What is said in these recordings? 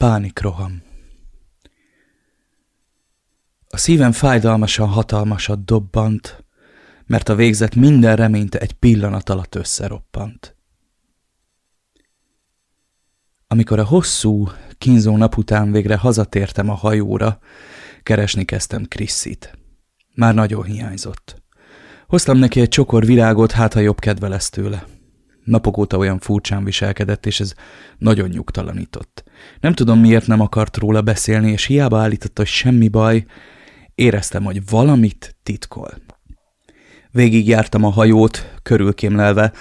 Pánikroham A szívem fájdalmasan hatalmasat dobbant, mert a végzet minden reményt egy pillanat alatt összeroppant. Amikor a hosszú, kínzó nap után végre hazatértem a hajóra, keresni kezdtem Kriszit. Már nagyon hiányzott. Hoztam neki egy csokor virágot, hát ha jobb kedve lesz tőle. Napok óta olyan furcsán viselkedett, és ez nagyon nyugtalanított. Nem tudom, miért nem akart róla beszélni, és hiába állította, hogy semmi baj, éreztem, hogy valamit titkol. Végig jártam a hajót, körülkémlelve,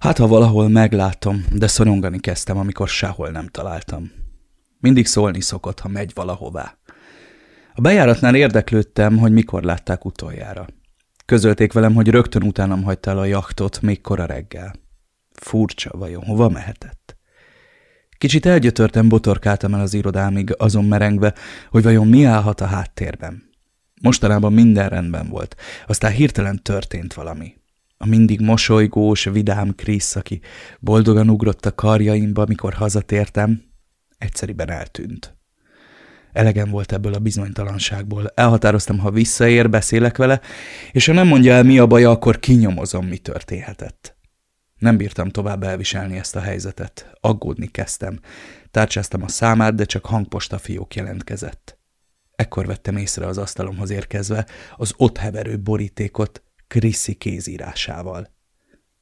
hát ha valahol meglátom, de szorongani kezdtem, amikor sehol nem találtam. Mindig szólni szokott, ha megy valahová. A bejáratnál érdeklődtem, hogy mikor látták utoljára. Közölték velem, hogy rögtön utánam hagyta el a jachtot, még kora reggel. Furcsa, vajon hova mehetett? Kicsit elgyötörtem, botorkáltam el az irodámig, azon merengve, hogy vajon mi állhat a háttérben. Mostanában minden rendben volt, aztán hirtelen történt valami. A mindig mosolygós, vidám Krisz, aki boldogan ugrott a karjaimba, mikor hazatértem, egyszeriben eltűnt. Elegem volt ebből a bizonytalanságból. Elhatároztam, ha visszaér, beszélek vele, és ha nem mondja el, mi a baja, akkor kinyomozom, mi történhetett. Nem bírtam tovább elviselni ezt a helyzetet. Aggódni kezdtem. Tárcsáztam a számát, de csak hangposta fiók jelentkezett. Ekkor vettem észre az asztalomhoz érkezve az ott heverő borítékot Kriszi kézírásával.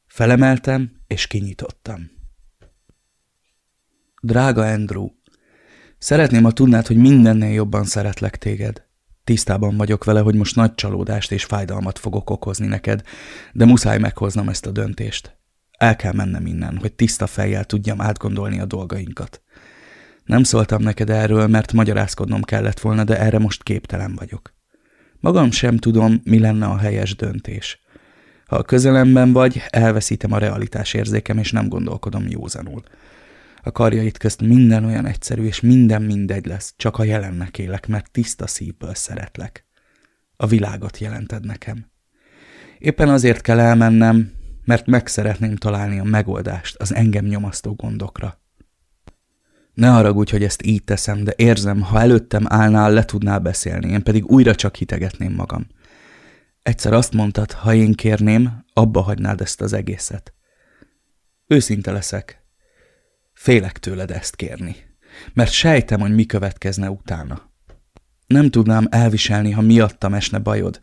Felemeltem, és kinyitottam. Drága Andrew, szeretném, ha tudnád, hogy mindennél jobban szeretlek téged. Tisztában vagyok vele, hogy most nagy csalódást és fájdalmat fogok okozni neked, de muszáj meghoznom ezt a döntést. El kell mennem innen, hogy tiszta fejjel tudjam átgondolni a dolgainkat. Nem szóltam neked erről, mert magyarázkodnom kellett volna, de erre most képtelen vagyok. Magam sem tudom, mi lenne a helyes döntés. Ha a közelemben vagy, elveszítem a realitás érzékem, és nem gondolkodom józanul. A karjait közt minden olyan egyszerű, és minden mindegy lesz, csak a jelennek élek, mert tiszta szívből szeretlek. A világot jelented nekem. Éppen azért kell elmennem, mert meg szeretném találni a megoldást az engem nyomasztó gondokra. Ne haragudj, hogy ezt így teszem, de érzem, ha előttem állnál, le tudnál beszélni, én pedig újra csak hitegetném magam. Egyszer azt mondtad, ha én kérném, abba hagynád ezt az egészet. Őszinte leszek. Félek tőled ezt kérni, mert sejtem, hogy mi következne utána. Nem tudnám elviselni, ha miattam esne bajod,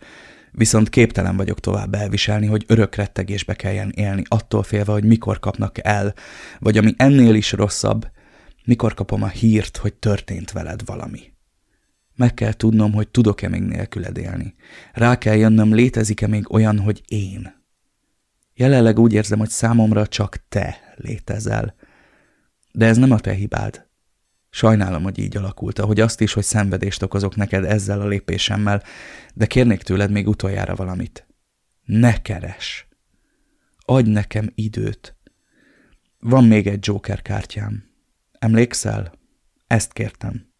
viszont képtelen vagyok tovább elviselni, hogy örök rettegésbe kelljen élni, attól félve, hogy mikor kapnak el, vagy ami ennél is rosszabb, mikor kapom a hírt, hogy történt veled valami. Meg kell tudnom, hogy tudok-e még nélküled élni. Rá kell jönnöm, létezik-e még olyan, hogy én. Jelenleg úgy érzem, hogy számomra csak te létezel. De ez nem a te hibád. Sajnálom, hogy így alakult, ahogy azt is, hogy szenvedést okozok neked ezzel a lépésemmel, de kérnék tőled még utoljára valamit. Ne keres! Adj nekem időt! Van még egy Joker kártyám. Emlékszel? Ezt kértem.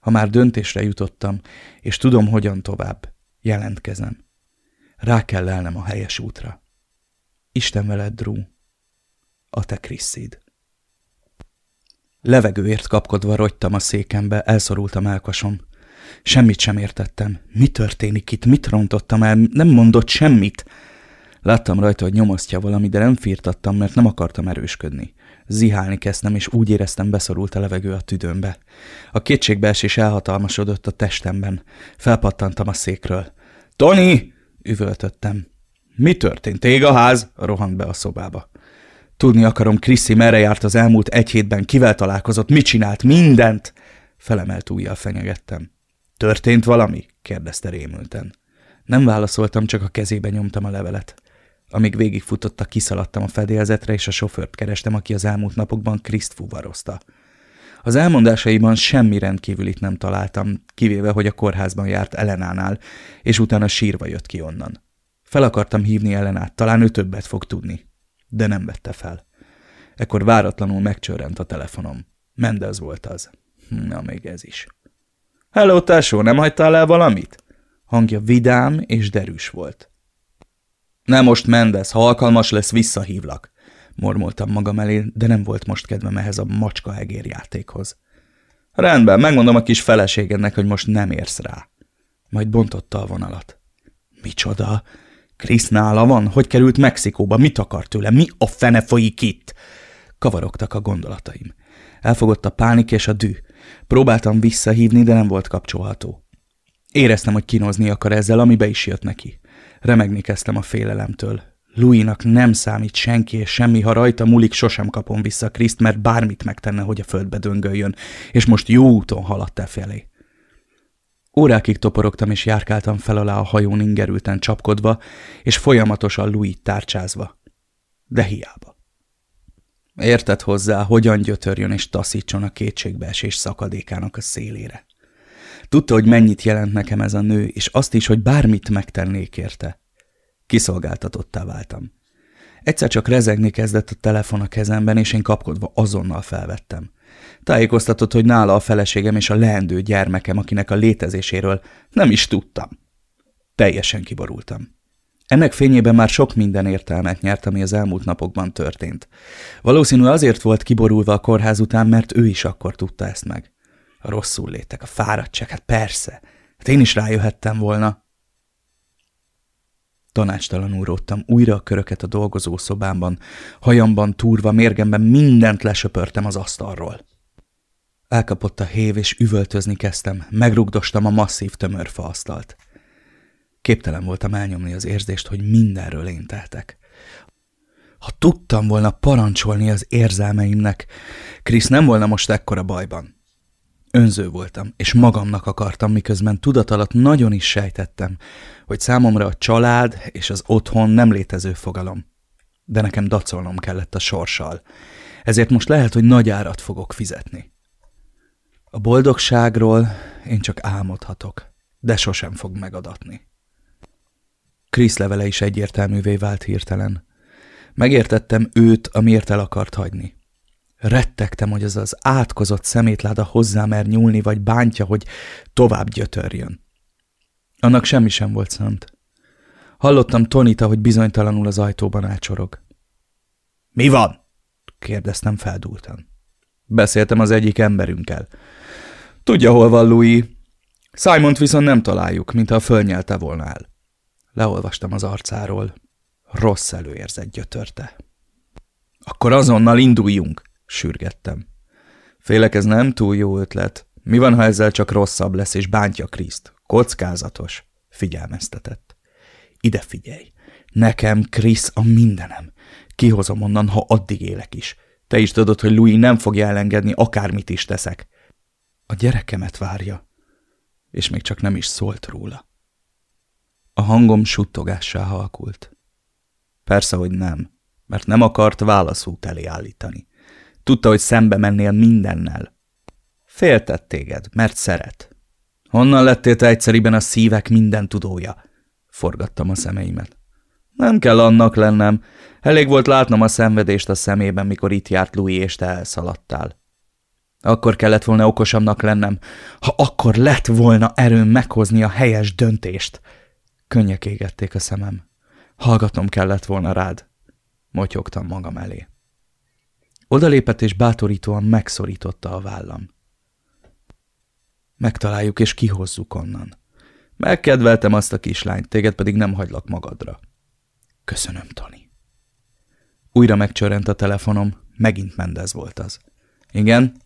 Ha már döntésre jutottam, és tudom, hogyan tovább, jelentkezem. Rá kell lelnem a helyes útra. Isten veled, Drew. A te Krisszid. Levegőért kapkodva rogytam a székembe, elszorult a melkasom. Semmit sem értettem. Mi történik itt? Mit rontottam el? Nem mondott semmit. Láttam rajta, hogy nyomasztja valami, de nem firtattam, mert nem akartam erősködni. Zihálni kezdtem, és úgy éreztem beszorult a levegő a tüdőmbe. A kétségbeesés elhatalmasodott a testemben. Felpattantam a székről. – Tony! – üvöltöttem. – Mi történt? Ég a ház? – rohant be a szobába. Tudni akarom, Kriszi merre járt az elmúlt egy hétben, kivel találkozott, mit csinált, mindent! Felemelt ujjal fenyegettem. Történt valami? kérdezte rémülten. Nem válaszoltam, csak a kezébe nyomtam a levelet. Amíg végigfutottak, kiszaladtam a fedélzetre, és a sofőrt kerestem, aki az elmúlt napokban Kriszt fuvarozta. Az elmondásaiban semmi rendkívülit nem találtam, kivéve, hogy a kórházban járt Elenánál, és utána sírva jött ki onnan. Fel akartam hívni Elenát, talán ő többet fog tudni de nem vette fel. Ekkor váratlanul megcsörrent a telefonom. Mendez volt az. Na, még ez is. Hello, tesó, nem hagytál el valamit? Hangja vidám és derűs volt. Nem most Mendez, ha alkalmas lesz, visszahívlak. Mormoltam magam elé, de nem volt most kedvem ehhez a macska egér játékhoz. Rendben, megmondom a kis feleségednek, hogy most nem érsz rá. Majd bontotta a vonalat. Micsoda? Krisz nála van? Hogy került Mexikóba? Mit akar tőle? Mi a fene folyik itt? Kavarogtak a gondolataim. Elfogott a pánik és a dű. Próbáltam visszahívni, de nem volt kapcsolható. Éreztem, hogy kínozni akar ezzel, amibe is jött neki. Remegni kezdtem a félelemtől. Louisnak nem számít senki és semmi, ha rajta múlik, sosem kapom vissza Kriszt, mert bármit megtenne, hogy a földbe döngöljön, és most jó úton haladt e felé. Órákig toporogtam és járkáltam fel alá a hajón ingerülten csapkodva, és folyamatosan Louis tárcsázva. De hiába. Érted hozzá, hogyan gyötörjön és taszítson a kétségbeesés szakadékának a szélére. Tudta, hogy mennyit jelent nekem ez a nő, és azt is, hogy bármit megtennék érte. Kiszolgáltatottá váltam. Egyszer csak rezegni kezdett a telefon a kezemben, és én kapkodva azonnal felvettem. Tájékoztatott, hogy nála a feleségem és a leendő gyermekem, akinek a létezéséről nem is tudtam. Teljesen kiborultam. Ennek fényében már sok minden értelmet nyert, ami az elmúlt napokban történt. Valószínű azért volt kiborulva a kórház után, mert ő is akkor tudta ezt meg. A rosszul létek, a fáradtság, hát persze. Hát én is rájöhettem volna. Tanácstalanul róttam újra a köröket a dolgozó szobámban, hajamban túrva, mérgemben mindent lesöpörtem az asztalról. Elkapott a hév, és üvöltözni kezdtem, megrugdostam a masszív tömörfa asztalt. Képtelen voltam elnyomni az érzést, hogy mindenről én teltek. Ha tudtam volna parancsolni az érzelmeimnek, Krisz nem volna most ekkora bajban. Önző voltam, és magamnak akartam, miközben tudat alatt nagyon is sejtettem, hogy számomra a család és az otthon nem létező fogalom. De nekem dacolnom kellett a sorssal, ezért most lehet, hogy nagy árat fogok fizetni. A boldogságról én csak álmodhatok, de sosem fog megadatni. Krisz levele is egyértelművé vált hirtelen. Megértettem őt, amiért el akart hagyni. Rettegtem, hogy az az átkozott szemétláda hozzá mer nyúlni, vagy bántja, hogy tovább gyötörjön. Annak semmi sem volt szent. Hallottam Tonita, hogy bizonytalanul az ajtóban ácsorog. – Mi van? – kérdeztem feldúltan. Beszéltem az egyik emberünkkel. Tudja, hol van Louis. Simont viszont nem találjuk, mintha fölnyelte volna el. Leolvastam az arcáról. Rossz előérzet gyötörte. Akkor azonnal induljunk, sürgettem. Félek ez nem túl jó ötlet. Mi van, ha ezzel csak rosszabb lesz, és bántja Kriszt? Kockázatos, figyelmeztetett. Ide figyelj. Nekem Krisz a mindenem. Kihozom onnan, ha addig élek is. Te is tudod, hogy Louis nem fogja elengedni, akármit is teszek. A gyerekemet várja, és még csak nem is szólt róla. A hangom suttogássá halkult. Persze, hogy nem, mert nem akart válaszút elé állítani. Tudta, hogy szembe mennél mindennel. Féltett téged, mert szeret. Honnan lettél te egyszeriben a szívek minden tudója? Forgattam a szemeimet. Nem kell annak lennem. Elég volt látnom a szenvedést a szemében, mikor itt járt Louis, és te elszaladtál. Akkor kellett volna okosabbnak lennem, ha akkor lett volna erőm meghozni a helyes döntést. Könnyek égették a szemem. Hallgatnom kellett volna rád. Motyogtam magam elé. Odalépett és bátorítóan megszorította a vállam. Megtaláljuk és kihozzuk onnan. Megkedveltem azt a kislányt, téged pedig nem hagylak magadra. Köszönöm, Tony. Újra megcsörrent a telefonom, megint Mendez volt az. Igen?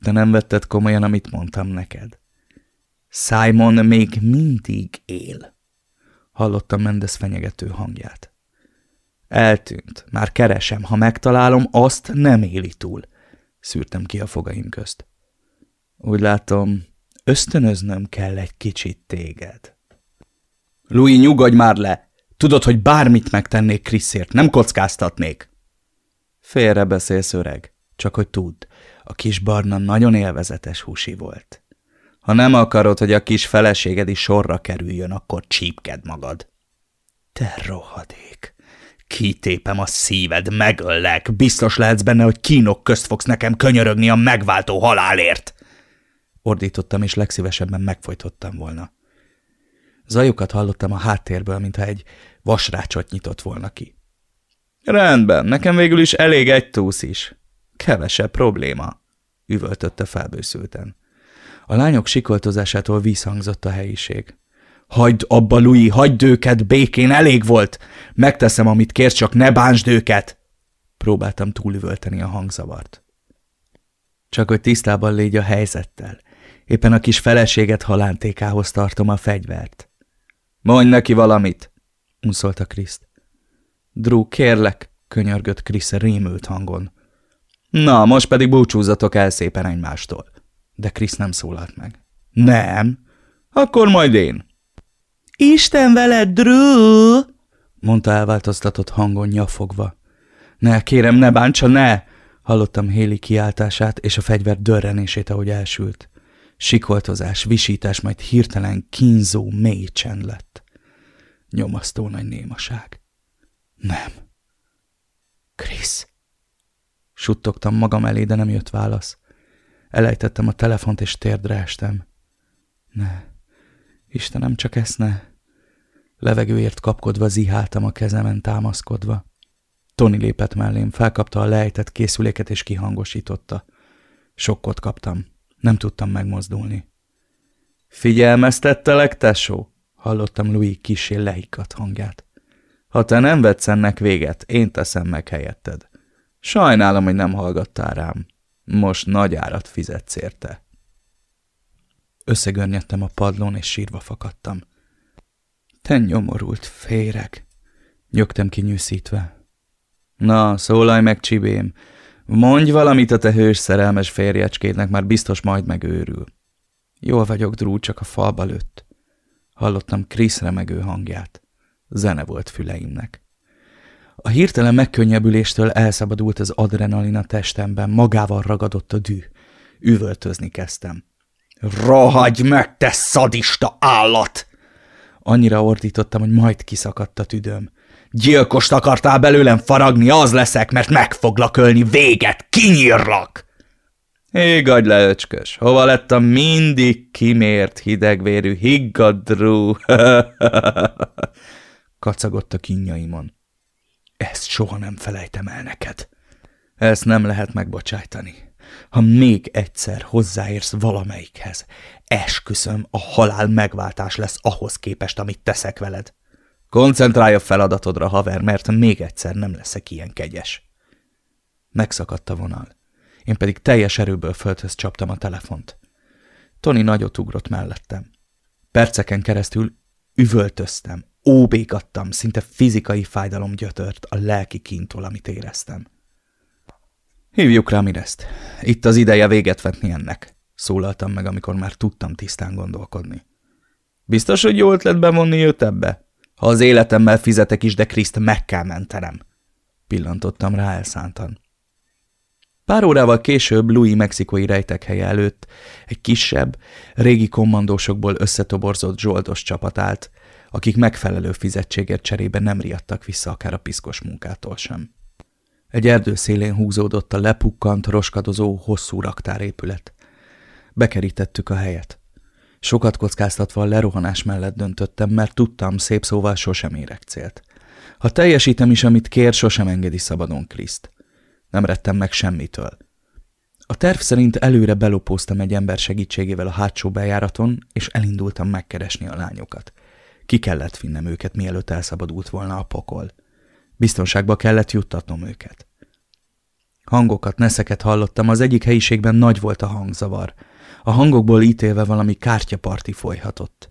De nem vetted komolyan, amit mondtam neked. Simon még mindig él. Hallottam Mendez fenyegető hangját. Eltűnt. Már keresem. Ha megtalálom, azt nem éli túl. Szűrtem ki a fogaim közt. Úgy látom, ösztönöznöm kell egy kicsit téged. Louis, nyugodj már le! Tudod, hogy bármit megtennék Kriszért, nem kockáztatnék. Félre beszélsz, öreg. Csak hogy tudd, a kis barna nagyon élvezetes húsi volt. Ha nem akarod, hogy a kis feleséged is sorra kerüljön, akkor csípked magad. Te rohadék! Kitépem a szíved, megöllek. Biztos lehetsz benne, hogy kínok közt fogsz nekem könyörögni a megváltó halálért. Ordítottam, és legszívesebben megfojtottam volna. Zajokat hallottam a háttérből, mintha egy vasrácsot nyitott volna ki. Rendben, nekem végül is elég egy túsz is. Kevesebb probléma. üvöltötte felbőszülten. A lányok sikoltozásától visszhangzott a helyiség. Hagyd abba, Louis, hagyd őket békén, elég volt! Megteszem, amit kérsz, csak ne bánsd őket! Próbáltam túlüvölteni a hangzavart. Csak hogy tisztában légy a helyzettel. Éppen a kis feleséget halántékához tartom a fegyvert. Mondj neki valamit! unszolta Kriszt. Drew, kérlek, könyörgött Krisz rémült hangon. Na, most pedig búcsúzatok el szépen egymástól. De Krisz nem szólalt meg. Nem? Akkor majd én. Isten veled, Drew! mondta elváltoztatott hangon nyafogva. Ne, kérem, ne bántsa, ne! Hallottam Héli kiáltását és a fegyver dörrenését, ahogy elsült. Sikoltozás, visítás, majd hirtelen kínzó, mély csend lett. Nyomasztó nagy némaság. Nem. Krisz. Suttogtam magam elé, de nem jött válasz. Elejtettem a telefont, és térdre estem. Ne. Istenem, csak ezt ne. Levegőért kapkodva ziháltam a kezemen támaszkodva. Tony lépett mellém, felkapta a lejtett készüléket és kihangosította. Sokkot kaptam. Nem tudtam megmozdulni. Figyelmeztettelek, tesó? Hallottam Louis kisé leikadt hangját. Ha te nem vetsz ennek véget, én teszem meg helyetted. Sajnálom, hogy nem hallgattál rám. Most nagy árat fizetsz érte. Összegörnyedtem a padlón, és sírva fakadtam. Te nyomorult féreg, nyögtem kinyűszítve. Na, szólalj meg, csibém, mondj valamit a te hős szerelmes férjecskédnek, már biztos majd megőrül. Jól vagyok, Drú, csak a falba lőtt. Hallottam Krisz remegő hangját. Zene volt füleimnek. A hirtelen megkönnyebbüléstől elszabadult az adrenalin a testemben, magával ragadott a dű. Üvöltözni kezdtem. Rohagy meg, te szadista állat! Annyira ordítottam, hogy majd kiszakadt a tüdőm. Gyilkost akartál belőlem faragni, az leszek, mert meg foglak ölni, véget, kinyírlak! Égadj le, öcskös, hova lett a mindig kimért hidegvérű higgadrú? Kacagott a kínjaimon. Ezt soha nem felejtem el neked. Ezt nem lehet megbocsájtani. Ha még egyszer hozzáérsz valamelyikhez, esküszöm, a halál megváltás lesz ahhoz képest, amit teszek veled. Koncentrálj a feladatodra, haver, mert még egyszer nem leszek ilyen kegyes. Megszakadt a vonal. Én pedig teljes erőből földhöz csaptam a telefont. Tony nagyot ugrott mellettem. Perceken keresztül üvöltöztem, óbégattam, szinte fizikai fájdalom gyötört a lelki kintól, amit éreztem. Hívjuk rá Mirezt. Itt az ideje véget vetni ennek, szólaltam meg, amikor már tudtam tisztán gondolkodni. Biztos, hogy jó ötlet bevonni őt ebbe? Ha az életemmel fizetek is, de Kriszt meg kell mentenem. Pillantottam rá elszántan. Pár órával később Louis mexikói rejtekhelye előtt egy kisebb, régi kommandósokból összetoborzott zsoldos csapat állt, akik megfelelő fizetségért cserébe nem riadtak vissza akár a piszkos munkától sem. Egy erdő szélén húzódott a lepukkant, roskadozó, hosszú raktárépület. Bekerítettük a helyet. Sokat kockáztatva a lerohanás mellett döntöttem, mert tudtam, szép szóval sosem érek célt. Ha teljesítem is, amit kér, sosem engedi szabadon Kriszt. Nem rettem meg semmitől. A terv szerint előre belopóztam egy ember segítségével a hátsó bejáraton, és elindultam megkeresni a lányokat. Ki kellett vinnem őket, mielőtt elszabadult volna a pokol. Biztonságba kellett juttatnom őket. Hangokat, neszeket hallottam, az egyik helyiségben nagy volt a hangzavar. A hangokból ítélve valami kártyaparti folyhatott.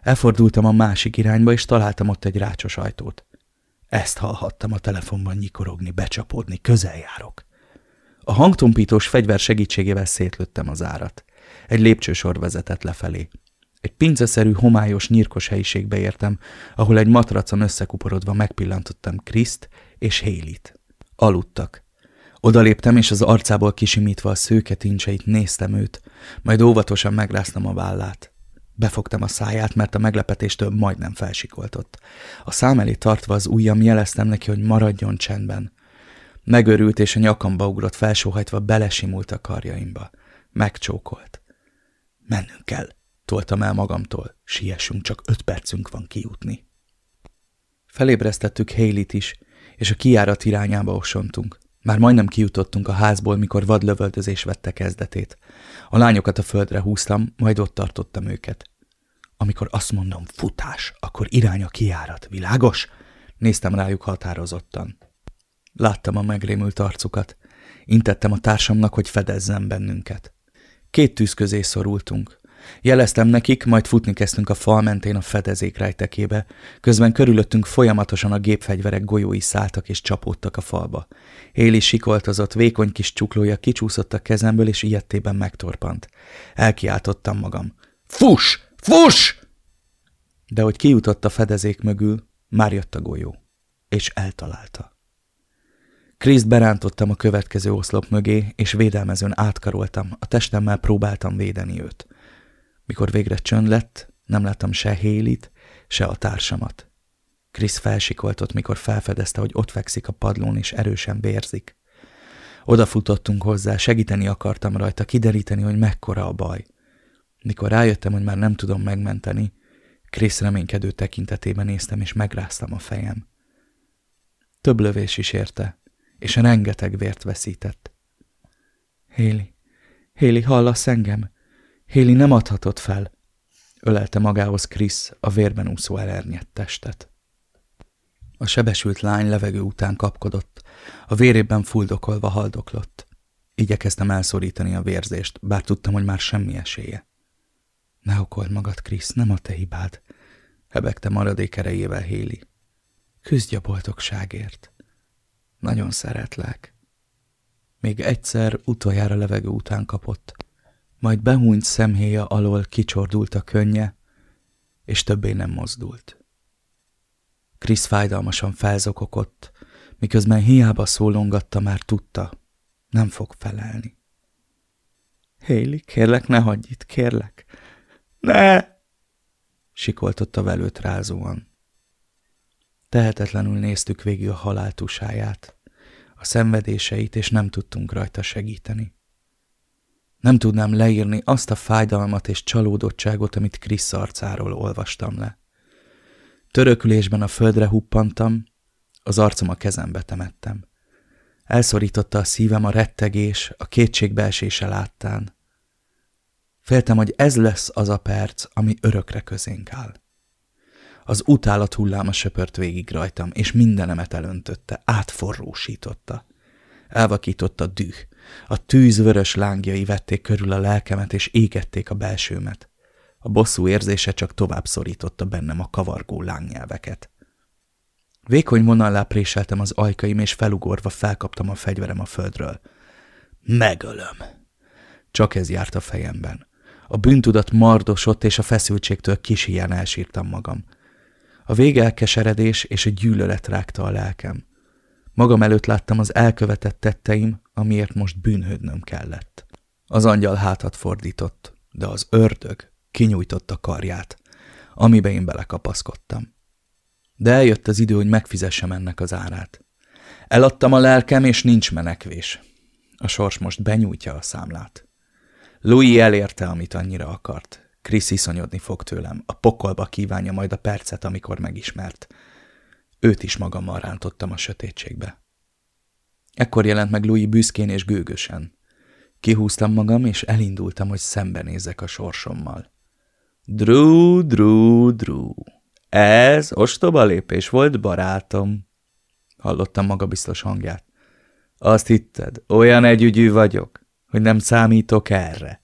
Elfordultam a másik irányba, és találtam ott egy rácsos ajtót. Ezt hallhattam a telefonban nyikorogni, becsapódni, közel járok. A hangtompítós fegyver segítségével szétlőttem az árat. Egy lépcsősor vezetett lefelé. Egy pinceszerű, homályos, nyírkos helyiségbe értem, ahol egy matracon összekuporodva megpillantottam Kriszt és Hélit. Aludtak. Odaléptem, és az arcából kisimítva a szőke tincseit néztem őt, majd óvatosan megráztam a vállát. Befogtam a száját, mert a meglepetéstől majdnem felsikoltott. A szám elé tartva az ujjam jeleztem neki, hogy maradjon csendben. Megörült, és a nyakamba ugrott felsóhajtva belesimult a karjaimba. Megcsókolt. Mennünk kell, toltam el magamtól. Siessünk, csak öt percünk van kijutni. Felébresztettük Hélit is, és a kiárat irányába osontunk. Már majdnem kijutottunk a házból, mikor vadlövöldözés vette kezdetét. A lányokat a földre húztam, majd ott tartottam őket. Amikor azt mondom futás, akkor irány a kiárat, világos? Néztem rájuk határozottan. Láttam a megrémült arcukat. Intettem a társamnak, hogy fedezzen bennünket. Két tűz közé szorultunk. Jeleztem nekik, majd futni kezdtünk a fal mentén a fedezék rejtekébe, közben körülöttünk folyamatosan a gépfegyverek golyói szálltak és csapódtak a falba. Éli sikoltozott, vékony kis csuklója kicsúszott a kezemből, és ilyettében megtorpant. Elkiáltottam magam. Fus! Fus! De hogy kijutott a fedezék mögül, már jött a golyó, és eltalálta. Kriszt berántottam a következő oszlop mögé, és védelmezőn átkaroltam, a testemmel próbáltam védeni őt. Mikor végre csönd lett, nem láttam se Hélit, se a társamat. Krisz felsikoltott, mikor felfedezte, hogy ott fekszik a padlón, és erősen vérzik. Odafutottunk hozzá, segíteni akartam rajta, kideríteni, hogy mekkora a baj. Mikor rájöttem, hogy már nem tudom megmenteni, Krisz reménykedő tekintetében néztem, és megráztam a fejem. Több lövés is érte, és rengeteg vért veszített. Héli, Héli, hallasz engem? Héli nem adhatott fel. Ölelte magához Krisz a vérben úszó elernyett testet. A sebesült lány levegő után kapkodott, a vérében fuldokolva haldoklott. Igyekeztem elszorítani a vérzést, bár tudtam, hogy már semmi esélye. Ne okold magad, Krisz, nem a te hibád, hebegte maradék erejével Héli. Küzdj a boldogságért. Nagyon szeretlek. Még egyszer utoljára levegő után kapott, majd behúnyt szemhéja alól kicsordult a könnye, és többé nem mozdult. Krisz fájdalmasan felzokogott, miközben hiába szólongatta, már tudta, nem fog felelni. Héli, kérlek, ne hagyj itt, kérlek. Ne! Sikoltotta velőt rázóan. Tehetetlenül néztük végig a haláltusáját, a szenvedéseit, és nem tudtunk rajta segíteni. Nem tudnám leírni azt a fájdalmat és csalódottságot, amit Krisz arcáról olvastam le. Törökülésben a földre huppantam, az arcom a kezembe temettem. Elszorította a szívem a rettegés, a kétségbeesése láttán. Féltem, hogy ez lesz az a perc, ami örökre közénk áll. Az utálat hulláma söpört végig rajtam, és mindenemet elöntötte, átforrósította. Elvakította düh. A tűz vörös lángjai vették körül a lelkemet, és égették a belsőmet. A bosszú érzése csak tovább szorította bennem a kavargó lángnyelveket. Vékony vonallá préseltem az ajkaim, és felugorva felkaptam a fegyverem a földről. Megölöm! Csak ez járt a fejemben. A bűntudat mardosott, és a feszültségtől kis ilyen elsírtam magam. A végelkeseredés és a gyűlölet rágta a lelkem. Magam előtt láttam az elkövetett tetteim, amiért most bűnhődnöm kellett. Az angyal hátat fordított, de az ördög kinyújtotta karját, amibe én belekapaszkodtam. De eljött az idő, hogy megfizessem ennek az árát. Eladtam a lelkem, és nincs menekvés. A sors most benyújtja a számlát. Louis elérte, amit annyira akart. Krisz iszonyodni fog tőlem. A pokolba kívánja majd a percet, amikor megismert. Őt is magammal rántottam a sötétségbe. Ekkor jelent meg Louis büszkén és gőgösen. Kihúztam magam, és elindultam, hogy szembenézzek a sorsommal. Drú, drú, drú. Ez ostoba lépés volt, barátom. Hallottam magabiztos hangját. Azt hitted, olyan együgyű vagyok, hogy nem számítok erre.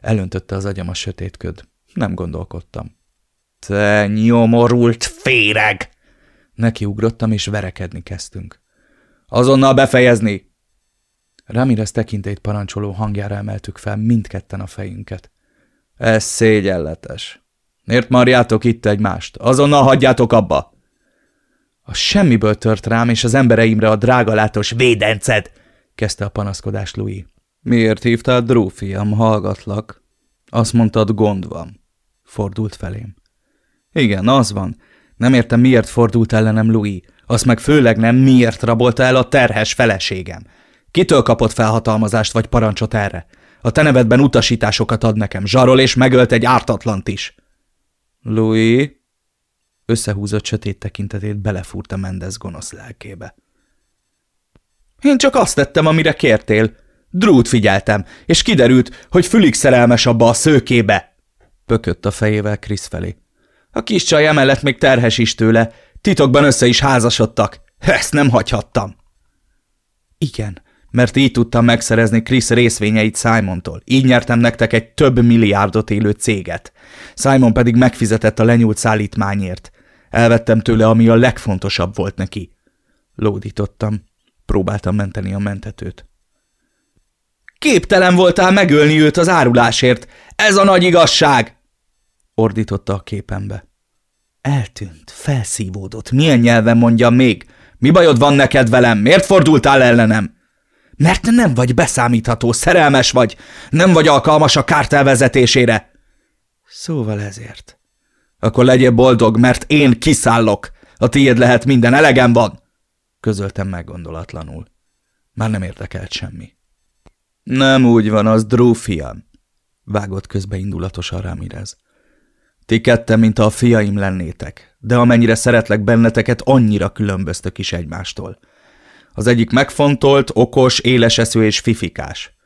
Elöntötte az agyam a sötét köd. Nem gondolkodtam. Te nyomorult féreg! Nekiugrottam, és verekedni kezdtünk. Azonnal befejezni! Ramirez tekintét parancsoló hangjára emeltük fel mindketten a fejünket. Ez szégyenletes. Miért marjátok itt egymást? Azonnal hagyjátok abba! A semmiből tört rám, és az embereimre a drágalátos védenced! kezdte a panaszkodás Louis. Miért hívtál Drew, fiam, hallgatlak? Azt mondtad, gond van. Fordult felém. Igen, az van. Nem értem, miért fordult ellenem Louis. Azt meg főleg nem, miért rabolta el a terhes feleségem. Kitől kapott felhatalmazást vagy parancsot erre? A te nevedben utasításokat ad nekem. Zsarol és megölt egy ártatlant is. Louis? Összehúzott sötét tekintetét belefúrta Mendez gonosz lelkébe. Én csak azt tettem, amire kértél. Drút figyeltem, és kiderült, hogy fülig szerelmes abba a szőkébe. Pökött a fejével Krisz felé. A kis csaj emellett még terhes is tőle, titokban össze is házasodtak. Ezt nem hagyhattam. Igen, mert így tudtam megszerezni Krisz részvényeit Simontól. Így nyertem nektek egy több milliárdot élő céget. Simon pedig megfizetett a lenyúlt szállítmányért. Elvettem tőle, ami a legfontosabb volt neki. Lódítottam. Próbáltam menteni a mentetőt. Képtelen voltál megölni őt az árulásért. Ez a nagy igazság! Ordította a képembe. Eltűnt, felszívódott. Milyen nyelven mondjam még? Mi bajod van neked velem? Miért fordultál ellenem? Mert nem vagy beszámítható, szerelmes vagy, nem vagy alkalmas a kártelvezetésére. Szóval ezért. Akkor legyél boldog, mert én kiszállok. A tiéd lehet minden, elegem van. Közöltem meggondolatlanul. Már nem érdekelt semmi. Nem úgy van, az Drew fiam. Vágott közbe indulatosan Ramirez. Ti ketten, mint a fiaim lennétek, de amennyire szeretlek benneteket, annyira különböztök is egymástól. Az egyik megfontolt, okos, élesesző és fifikás.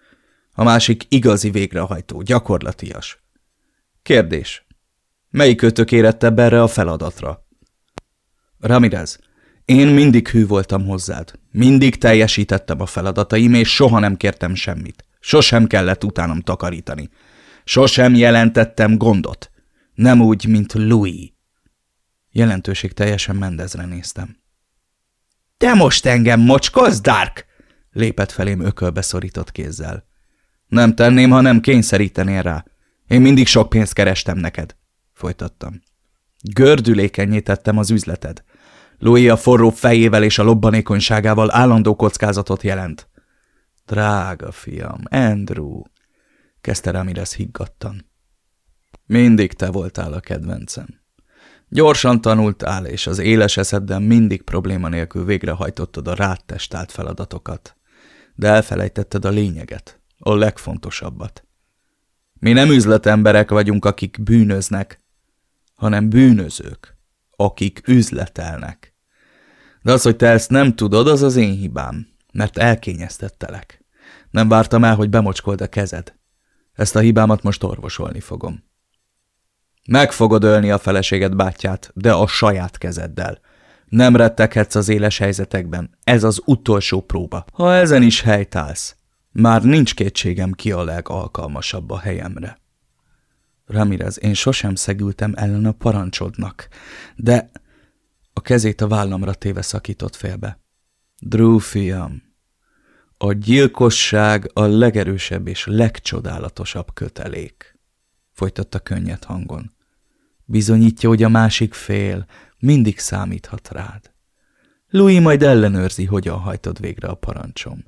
A másik igazi végrehajtó, gyakorlatias. Kérdés. Melyik kötök érettebb erre a feladatra? Ramirez, én mindig hű voltam hozzád. Mindig teljesítettem a feladataim, és soha nem kértem semmit. Sosem kellett utánam takarítani. Sosem jelentettem gondot. Nem úgy, mint Louis. Jelentőség teljesen Mendezre néztem. Te most engem mocskolsz, Dark? Lépett felém ökölbe szorított kézzel. Nem tenném, ha nem kényszerítenél rá. Én mindig sok pénzt kerestem neked. Folytattam. Gördülékenyé tettem az üzleted. Louis a forró fejével és a lobbanékonyságával állandó kockázatot jelent. Drága fiam, Andrew, kezdte Ramirez higgadtan. Mindig te voltál a kedvencem. Gyorsan tanultál, és az éles eszeddel mindig probléma nélkül végrehajtottad a rád testált feladatokat. De elfelejtetted a lényeget, a legfontosabbat. Mi nem üzletemberek vagyunk, akik bűnöznek, hanem bűnözők, akik üzletelnek. De az, hogy te ezt nem tudod, az az én hibám, mert elkényeztettelek. Nem vártam el, hogy bemocskold a kezed. Ezt a hibámat most orvosolni fogom. Meg fogod ölni a feleséged bátyját, de a saját kezeddel. Nem retteghetsz az éles helyzetekben. Ez az utolsó próba. Ha ezen is helytálsz, már nincs kétségem ki a legalkalmasabb a helyemre. Ramirez, én sosem szegültem ellen a parancsodnak, de a kezét a vállamra téve szakított félbe. Drew fiam, a gyilkosság a legerősebb és legcsodálatosabb kötelék, folytatta könnyed hangon. Bizonyítja, hogy a másik fél mindig számíthat rád. Louis majd ellenőrzi, hogyan hajtod végre a parancsom.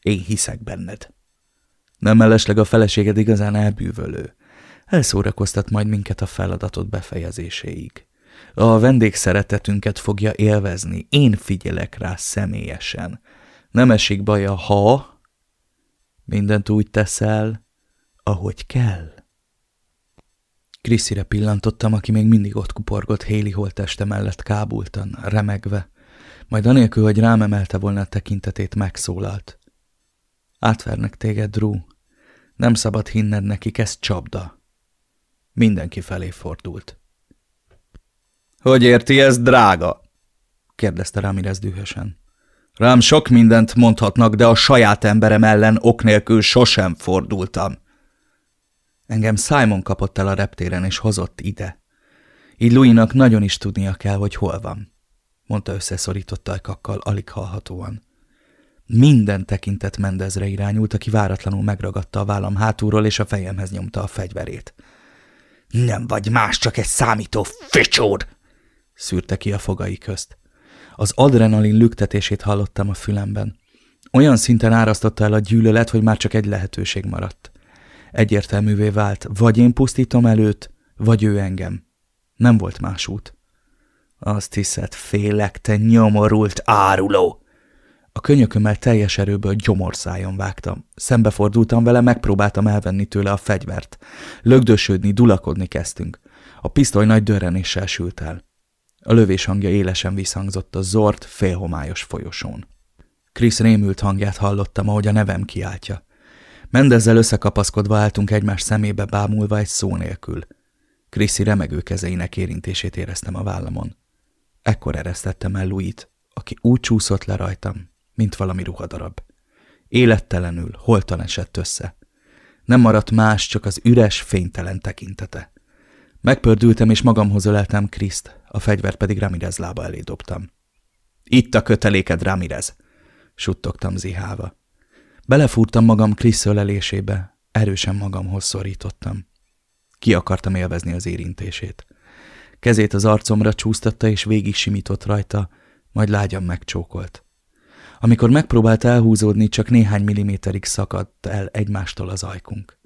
Én hiszek benned. Nem mellesleg a feleséged igazán elbűvölő. Elszórakoztat majd minket a feladatod befejezéséig. A vendégszeretetünket fogja élvezni, én figyelek rá személyesen. Nem esik baja, ha mindent úgy teszel, ahogy kell. Kriszire pillantottam, aki még mindig ott kuporgott Héli holteste mellett kábultan, remegve, majd anélkül, hogy rám emelte volna a tekintetét, megszólalt. Átvernek téged, Drew. Nem szabad hinned nekik, ez csapda. Mindenki felé fordult. Hogy érti ez, drága? kérdezte Ramirez dühösen. Rám sok mindent mondhatnak, de a saját emberem ellen ok nélkül sosem fordultam. Engem Simon kapott el a reptéren és hozott ide. Így Louisnak nagyon is tudnia kell, hogy hol van, mondta összeszorított ajkakkal alig hallhatóan. Minden tekintet Mendezre irányult, aki váratlanul megragadta a vállam hátulról, és a fejemhez nyomta a fegyverét. Nem vagy más, csak egy számító ficsód! szűrte ki a fogai közt. Az adrenalin lüktetését hallottam a fülemben. Olyan szinten árasztotta el a gyűlölet, hogy már csak egy lehetőség maradt. Egyértelművé vált, vagy én pusztítom előtt, vagy ő engem. Nem volt más út. Azt hiszed, félek, te nyomorult áruló! A könyökömmel teljes erőből gyomorszájon vágtam. Szembefordultam vele, megpróbáltam elvenni tőle a fegyvert. Lögdösödni, dulakodni kezdtünk. A pisztoly nagy dörrenéssel sült el. A lövés hangja élesen visszhangzott a zord, félhomályos folyosón. Krisz rémült hangját hallottam, ahogy a nevem kiáltja. Mendezzel összekapaszkodva álltunk egymás szemébe bámulva egy szó nélkül. Kriszi remegő kezeinek érintését éreztem a vállamon. Ekkor eresztettem el Louis-t, aki úgy csúszott le rajtam, mint valami ruhadarab. Élettelenül, holtan esett össze. Nem maradt más, csak az üres, fénytelen tekintete. Megpördültem, és magamhoz öleltem Kriszt, a fegyvert pedig Ramirez lába elé dobtam. Itt a köteléked, Ramirez! suttogtam zihálva. Belefúrtam magam Krisz ölelésébe, erősen magamhoz szorítottam. Ki akartam élvezni az érintését. Kezét az arcomra csúsztatta és végig simított rajta, majd lágyan megcsókolt. Amikor megpróbált elhúzódni, csak néhány milliméterig szakadt el egymástól az ajkunk.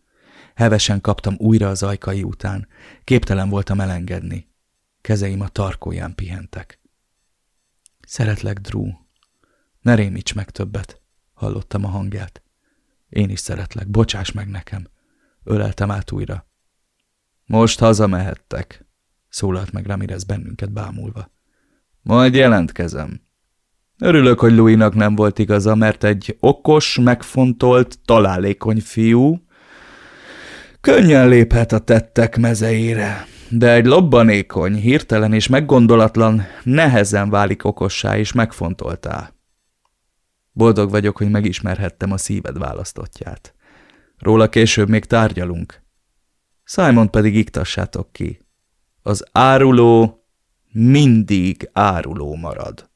Hevesen kaptam újra az ajkai után, képtelen voltam elengedni. Kezeim a tarkóján pihentek. Szeretlek, Drew. Ne rémíts meg többet, hallottam a hangját. Én is szeretlek, bocsáss meg nekem. Öleltem át újra. Most hazamehettek, szólalt meg Ramirez bennünket bámulva. Majd jelentkezem. Örülök, hogy Louisnak nem volt igaza, mert egy okos, megfontolt, találékony fiú könnyen léphet a tettek mezeire, de egy lobbanékony, hirtelen és meggondolatlan nehezen válik okossá és megfontoltá. Boldog vagyok, hogy megismerhettem a szíved választottját. Róla később még tárgyalunk. Simon pedig iktassátok ki. Az áruló mindig áruló marad.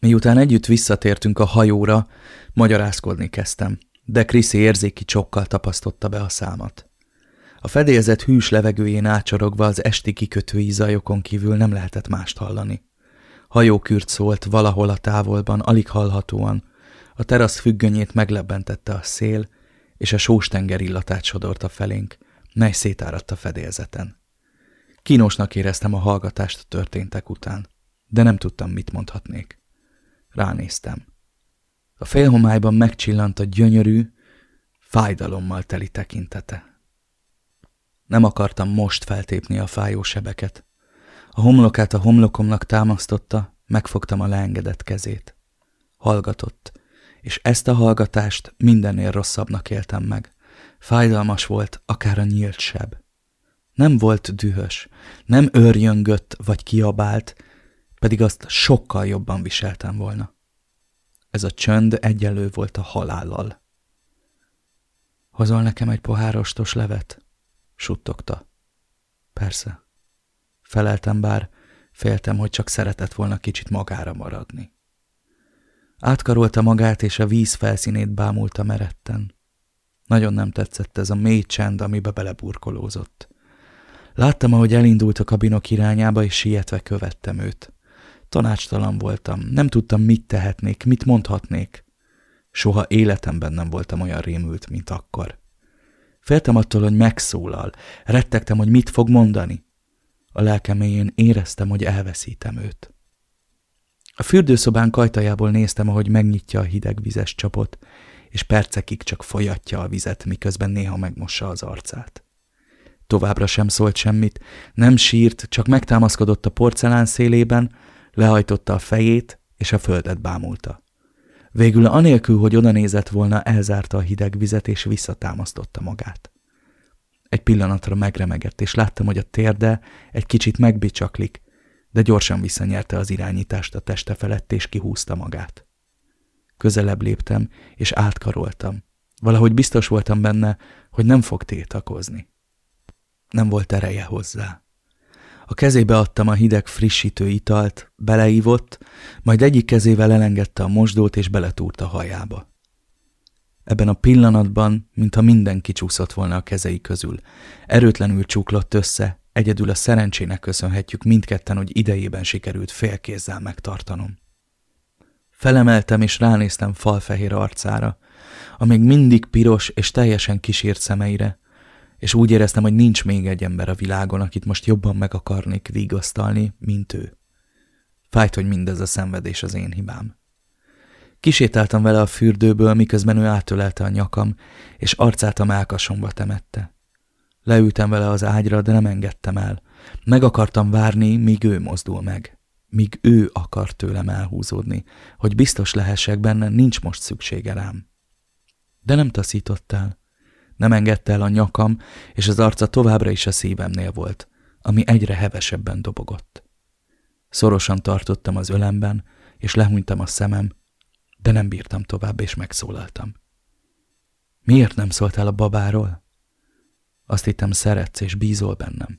Miután együtt visszatértünk a hajóra, magyarázkodni kezdtem, de Kriszi érzéki csokkal tapasztotta be a számat. A fedélzet hűs levegőjén ácsorogva az esti kikötői zajokon kívül nem lehetett mást hallani. Hajókürt szólt valahol a távolban, alig hallhatóan, a terasz függönyét meglebbentette a szél, és a sóstenger illatát sodorta felénk, mely szétáradt a fedélzeten. Kínosnak éreztem a hallgatást történtek után, de nem tudtam, mit mondhatnék. Ránéztem. A félhomályban megcsillant a gyönyörű, fájdalommal teli tekintete. Nem akartam most feltépni a fájó sebeket. A homlokát a homlokomnak támasztotta, megfogtam a leengedett kezét. Hallgatott, és ezt a hallgatást mindennél rosszabbnak éltem meg. Fájdalmas volt, akár a nyílt seb. Nem volt dühös, nem őrjöngött vagy kiabált, pedig azt sokkal jobban viseltem volna. Ez a csönd egyelő volt a halállal. Hozol nekem egy pohárostos levet? suttogta. Persze. Feleltem bár, féltem, hogy csak szeretett volna kicsit magára maradni. Átkarolta magát, és a víz felszínét bámulta meretten. Nagyon nem tetszett ez a mély csend, amibe beleburkolózott. Láttam, ahogy elindult a kabinok irányába, és sietve követtem őt. Tanácstalan voltam, nem tudtam, mit tehetnék, mit mondhatnék. Soha életemben nem voltam olyan rémült, mint akkor. Féltem attól, hogy megszólal, rettegtem, hogy mit fog mondani. A lelkem éreztem, hogy elveszítem őt. A fürdőszobán kajtajából néztem, ahogy megnyitja a hideg vizes csapot, és percekig csak folyatja a vizet, miközben néha megmossa az arcát. Továbbra sem szólt semmit, nem sírt, csak megtámaszkodott a porcelán szélében, lehajtotta a fejét, és a földet bámulta. Végül anélkül, hogy oda nézett volna, elzárta a hideg vizet, és visszatámasztotta magát. Egy pillanatra megremegett, és láttam, hogy a térde egy kicsit megbicsaklik, de gyorsan visszanyerte az irányítást a teste felett, és kihúzta magát. Közelebb léptem, és átkaroltam. Valahogy biztos voltam benne, hogy nem fog tiltakozni. Nem volt ereje hozzá. A kezébe adtam a hideg frissítő italt, beleívott, majd egyik kezével elengedte a mosdót és beletúrt a hajába. Ebben a pillanatban, mintha minden kicsúszott volna a kezei közül, erőtlenül csuklott össze, egyedül a szerencsének köszönhetjük mindketten, hogy idejében sikerült félkézzel megtartanom. Felemeltem és ránéztem falfehér arcára, a még mindig piros és teljesen kísért szemeire, és úgy éreztem, hogy nincs még egy ember a világon, akit most jobban meg akarnék vigasztalni, mint ő. Fájt, hogy mindez a szenvedés az én hibám. Kisétáltam vele a fürdőből, miközben ő átölelte a nyakam, és arcát a melkasomba temette. Leültem vele az ágyra, de nem engedtem el. Meg akartam várni, míg ő mozdul meg. míg ő akar tőlem elhúzódni, hogy biztos lehessek benne, nincs most szüksége rám. De nem taszított el. Nem engedte el a nyakam, és az arca továbbra is a szívemnél volt, ami egyre hevesebben dobogott. Szorosan tartottam az ölemben, és lehúnytam a szemem, de nem bírtam tovább, és megszólaltam. Miért nem szóltál a babáról? Azt hittem szeretsz, és bízol bennem.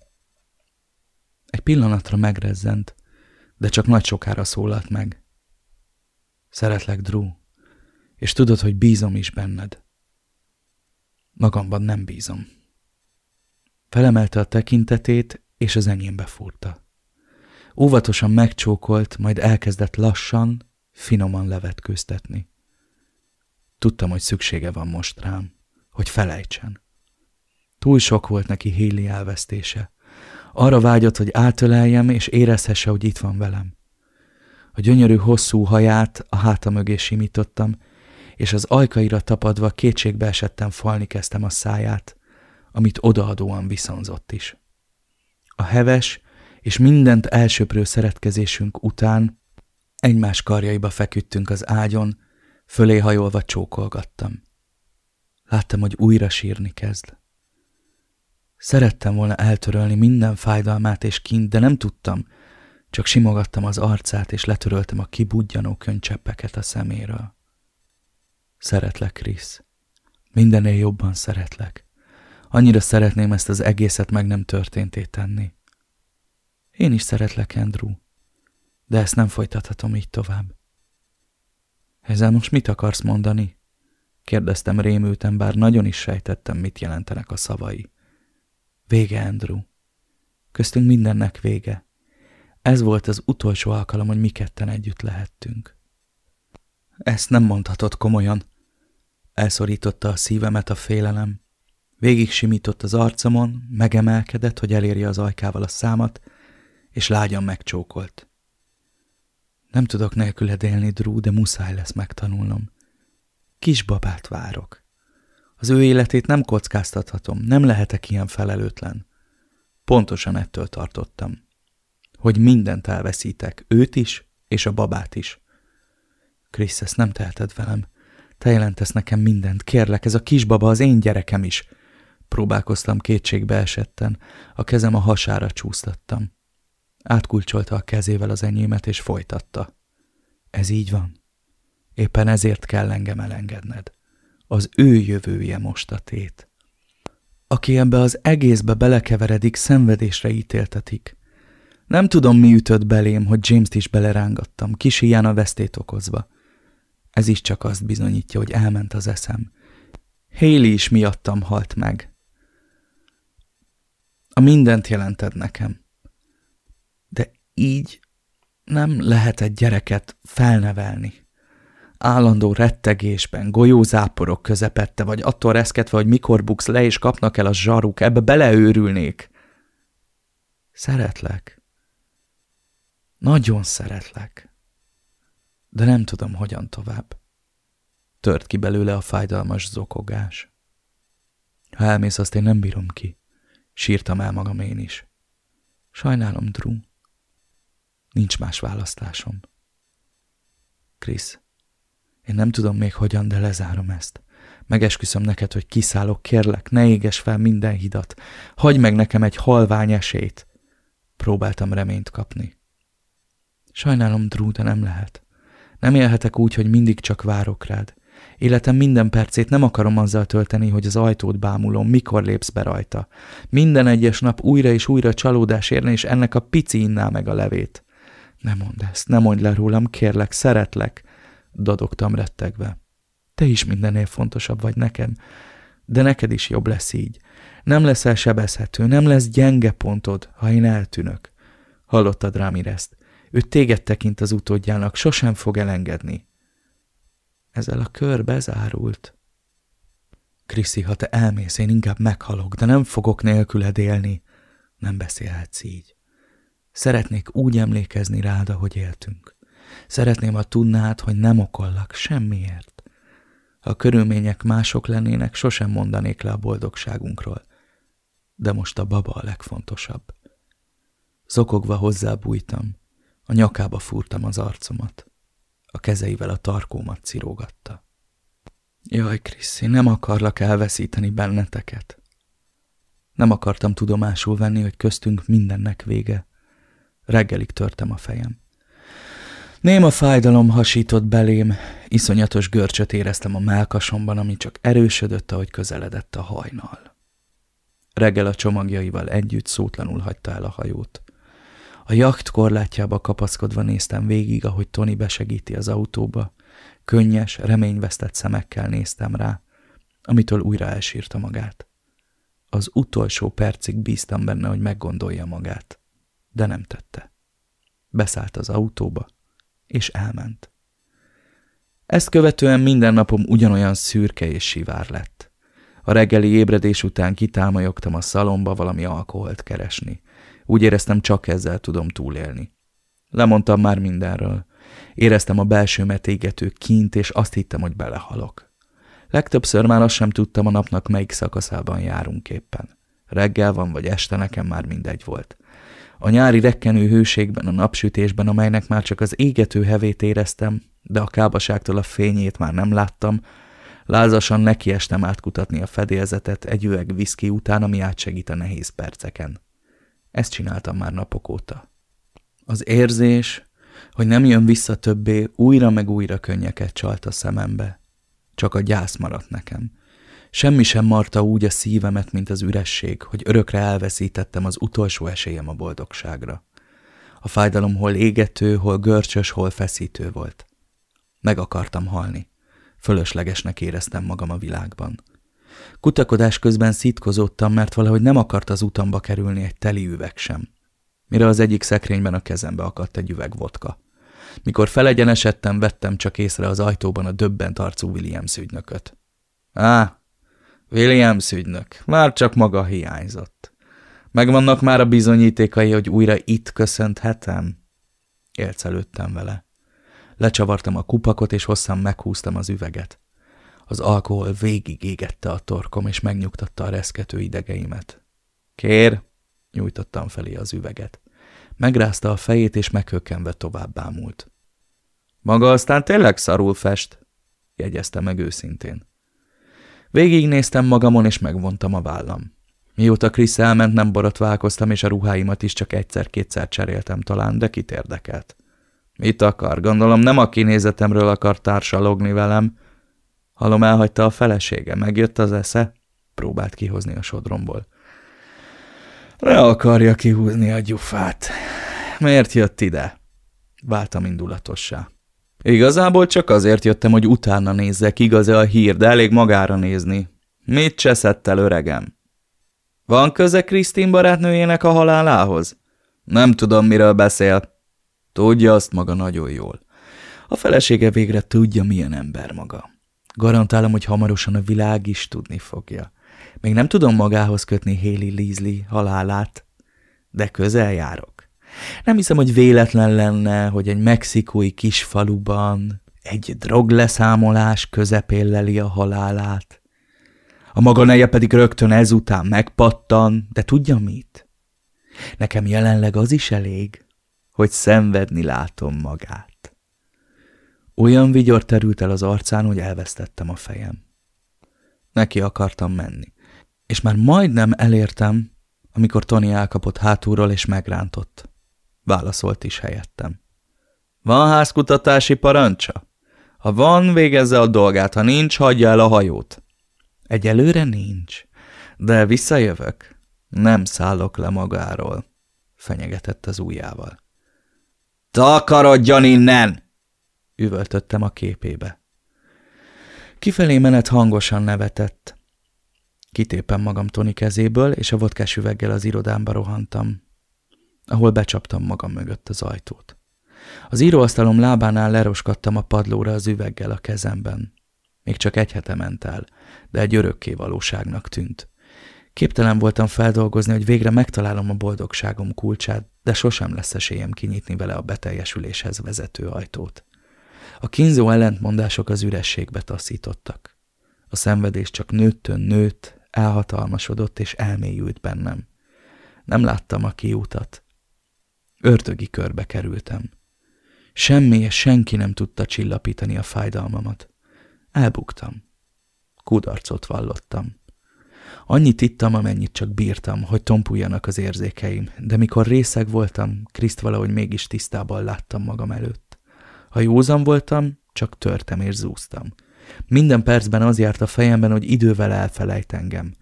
Egy pillanatra megrezzent, de csak nagy sokára szólalt meg. Szeretlek, Drew, és tudod, hogy bízom is benned. Magamban nem bízom. Felemelte a tekintetét, és az enyémbe furta. Óvatosan megcsókolt, majd elkezdett lassan, finoman levetkőztetni. Tudtam, hogy szüksége van most rám, hogy felejtsen. Túl sok volt neki Héli elvesztése. Arra vágyott, hogy átöleljem, és érezhesse, hogy itt van velem. A gyönyörű hosszú haját a háta mögé simítottam, és az ajkaira tapadva kétségbe esettem falni kezdtem a száját, amit odaadóan viszonzott is. A heves és mindent elsöprő szeretkezésünk után egymás karjaiba feküdtünk az ágyon, fölé hajolva csókolgattam. Láttam, hogy újra sírni kezd. Szerettem volna eltörölni minden fájdalmát és kint, de nem tudtam, csak simogattam az arcát, és letöröltem a kibudjanó könycseppeket a szeméről. Szeretlek, Krisz. Mindennél jobban szeretlek. Annyira szeretném ezt az egészet meg nem történté tenni. Én is szeretlek, Andrew, de ezt nem folytathatom így tovább. Ezzel most mit akarsz mondani? Kérdeztem rémülten, bár nagyon is sejtettem, mit jelentenek a szavai. Vége, Andrew. Köztünk mindennek vége. Ez volt az utolsó alkalom, hogy mi ketten együtt lehettünk. Ezt nem mondhatod komolyan. Elszorította a szívemet a félelem. Végig simított az arcomon, megemelkedett, hogy elérje az ajkával a számat, és lágyan megcsókolt. Nem tudok nélküled élni, Drew, de muszáj lesz megtanulnom. Kisbabát várok. Az ő életét nem kockáztathatom, nem lehetek ilyen felelőtlen. Pontosan ettől tartottam. Hogy mindent elveszítek, őt is, és a babát is. Krisz, ezt nem teheted velem. Te jelentesz nekem mindent, kérlek, ez a kisbaba az én gyerekem is. Próbálkoztam kétségbe esetten, a kezem a hasára csúsztattam. Átkulcsolta a kezével az enyémet, és folytatta. Ez így van. Éppen ezért kell engem elengedned. Az ő jövője most a tét. Aki ebbe az egészbe belekeveredik, szenvedésre ítéltetik. Nem tudom, mi ütött belém, hogy James-t is belerángattam, kis a vesztét okozva. Ez is csak azt bizonyítja, hogy elment az eszem. Haley is miattam halt meg. A mindent jelented nekem így nem lehet egy gyereket felnevelni. Állandó rettegésben, golyózáporok közepette, vagy attól reszketve, hogy mikor buksz le és kapnak el a zsaruk, ebbe beleőrülnék. Szeretlek. Nagyon szeretlek. De nem tudom, hogyan tovább. Tört ki belőle a fájdalmas zokogás. Ha elmész, azt én nem bírom ki. Sírtam el magam én is. Sajnálom, Drew. Nincs más választásom. Krisz, én nem tudom még hogyan, de lezárom ezt. Megesküszöm neked, hogy kiszállok, kérlek, ne éges fel minden hidat. Hagy meg nekem egy halvány esélyt. Próbáltam reményt kapni. Sajnálom, Drew, de nem lehet. Nem élhetek úgy, hogy mindig csak várok rád. Életem minden percét nem akarom azzal tölteni, hogy az ajtót bámulom, mikor lépsz be rajta. Minden egyes nap újra és újra csalódás érne, és ennek a pici inná meg a levét. Ne mondd ezt, ne mondj le rólam, kérlek, szeretlek, dadogtam rettegve. Te is mindennél fontosabb vagy nekem, de neked is jobb lesz így. Nem leszel sebezhető, nem lesz gyenge pontod, ha én eltűnök. Hallottad rám ezt? Ő téged tekint az utódjának, sosem fog elengedni. Ezzel a kör bezárult. Kriszi, ha te elmész, én inkább meghalok, de nem fogok nélküled élni. Nem beszélhetsz így. Szeretnék úgy emlékezni rád, ahogy éltünk. Szeretném, ha tudnád, hogy nem okollak semmiért. Ha a körülmények mások lennének, sosem mondanék le a boldogságunkról. De most a baba a legfontosabb. Zokogva hozzábújtam. A nyakába fúrtam az arcomat. A kezeivel a tarkómat cirógatta. Jaj, Kriszi, nem akarlak elveszíteni benneteket. Nem akartam tudomásul venni, hogy köztünk mindennek vége. Reggelig törtem a fejem. Néma fájdalom hasított belém, iszonyatos görcsöt éreztem a melkasomban, ami csak erősödött, ahogy közeledett a hajnal. Reggel a csomagjaival együtt szótlanul hagyta el a hajót. A jacht korlátjába kapaszkodva néztem végig, ahogy Tony besegíti az autóba. Könnyes, reményvesztett szemekkel néztem rá, amitől újra elsírta magát. Az utolsó percig bíztam benne, hogy meggondolja magát, de nem tette. Beszállt az autóba, és elment. Ezt követően minden napom ugyanolyan szürke és sivár lett. A reggeli ébredés után kitámajogtam a szalomba valami alkoholt keresni. Úgy éreztem, csak ezzel tudom túlélni. Lemondtam már mindenről. Éreztem a belsőmet égető kint, és azt hittem, hogy belehalok. Legtöbbször már azt sem tudtam a napnak melyik szakaszában járunk éppen. Reggel van, vagy este nekem már mindegy volt. A nyári rekkenő hőségben, a napsütésben, amelynek már csak az égető hevét éreztem, de a kábaságtól a fényét már nem láttam, lázasan nekiestem átkutatni a fedélzetet egy üveg viszki után, ami átsegít a nehéz perceken. Ezt csináltam már napok óta. Az érzés, hogy nem jön vissza többé, újra meg újra könnyeket csalt a szemembe. Csak a gyász maradt nekem. Semmi sem marta úgy a szívemet, mint az üresség, hogy örökre elveszítettem az utolsó esélyem a boldogságra. A fájdalom hol égető, hol görcsös, hol feszítő volt. Meg akartam halni. Fölöslegesnek éreztem magam a világban. Kutakodás közben szitkozottam, mert valahogy nem akart az utamba kerülni egy teli üveg sem. Mire az egyik szekrényben a kezembe akadt egy üveg vodka. Mikor felegyenesedtem, vettem csak észre az ajtóban a döbbent arcú Williams ügynököt. Á, Williams ügynök, már csak maga hiányzott. Megvannak már a bizonyítékai, hogy újra itt köszönthetem? Élcelődtem vele. Lecsavartam a kupakot, és hosszan meghúztam az üveget. Az alkohol végig égette a torkom, és megnyugtatta a reszkető idegeimet. Kér, nyújtottam felé az üveget. Megrázta a fejét, és meghökkenve tovább bámult. Maga aztán tényleg szarul fest, jegyezte meg őszintén. Végignéztem magamon, és megvontam a vállam. Mióta Krisz elment, nem borotválkoztam, és a ruháimat is csak egyszer-kétszer cseréltem talán, de kit érdekelt. Mit akar? Gondolom nem a kinézetemről akar társalogni velem. Halom elhagyta a felesége, megjött az esze? Próbált kihozni a sodromból. Le akarja kihúzni a gyufát. Miért jött ide? Váltam indulatossá. Igazából csak azért jöttem, hogy utána nézzek, igaz-e a hír, de elég magára nézni. Mit cseszett el, öregem? Van köze Krisztin barátnőjének a halálához? Nem tudom, miről beszél. Tudja azt maga nagyon jól. A felesége végre tudja, milyen ember maga. Garantálom, hogy hamarosan a világ is tudni fogja. Még nem tudom magához kötni Haley Leasley halálát, de közel járok. Nem hiszem, hogy véletlen lenne, hogy egy mexikói kisfaluban egy drogleszámolás közepén leli a halálát. A maga neje pedig rögtön ezután megpattan, de tudja mit? Nekem jelenleg az is elég, hogy szenvedni látom magát. Olyan vigyor terült el az arcán, hogy elvesztettem a fejem. Neki akartam menni, és már majdnem elértem, amikor Tony elkapott hátulról és megrántott. Válaszolt is helyettem. Van házkutatási parancsa? Ha van, végezze a dolgát, ha nincs, hagyja el a hajót. Egyelőre nincs, de visszajövök. Nem szállok le magáról, fenyegetett az ujjával. Takarodjon innen! üvöltöttem a képébe. Kifelé menet hangosan nevetett. Kitépem magam Toni kezéből, és a vodkás üveggel az irodámba rohantam ahol becsaptam magam mögött az ajtót. Az íróasztalom lábánál leroskadtam a padlóra az üveggel a kezemben. Még csak egy hete ment el, de egy örökké valóságnak tűnt. Képtelen voltam feldolgozni, hogy végre megtalálom a boldogságom kulcsát, de sosem lesz esélyem kinyitni vele a beteljesüléshez vezető ajtót. A kínzó ellentmondások az ürességbe taszítottak. A szenvedés csak nőttön nőtt, elhatalmasodott és elmélyült bennem. Nem láttam a kiútat, Ördögi körbe kerültem. Semmi és senki nem tudta csillapítani a fájdalmamat. Elbuktam. Kudarcot vallottam. Annyit ittam, amennyit csak bírtam, hogy tompuljanak az érzékeim, de mikor részeg voltam, Kriszt valahogy mégis tisztában láttam magam előtt. Ha józan voltam, csak törtem és zúztam. Minden percben az járt a fejemben, hogy idővel elfelejt engem.